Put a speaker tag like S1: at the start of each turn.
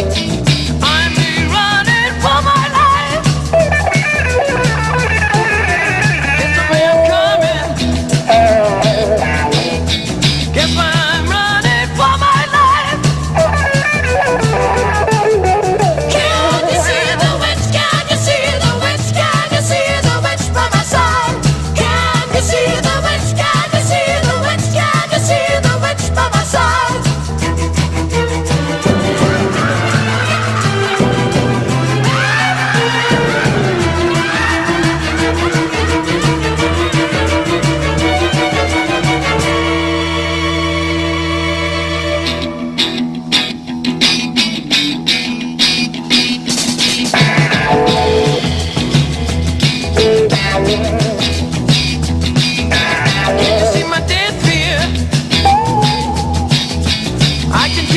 S1: Hey. I can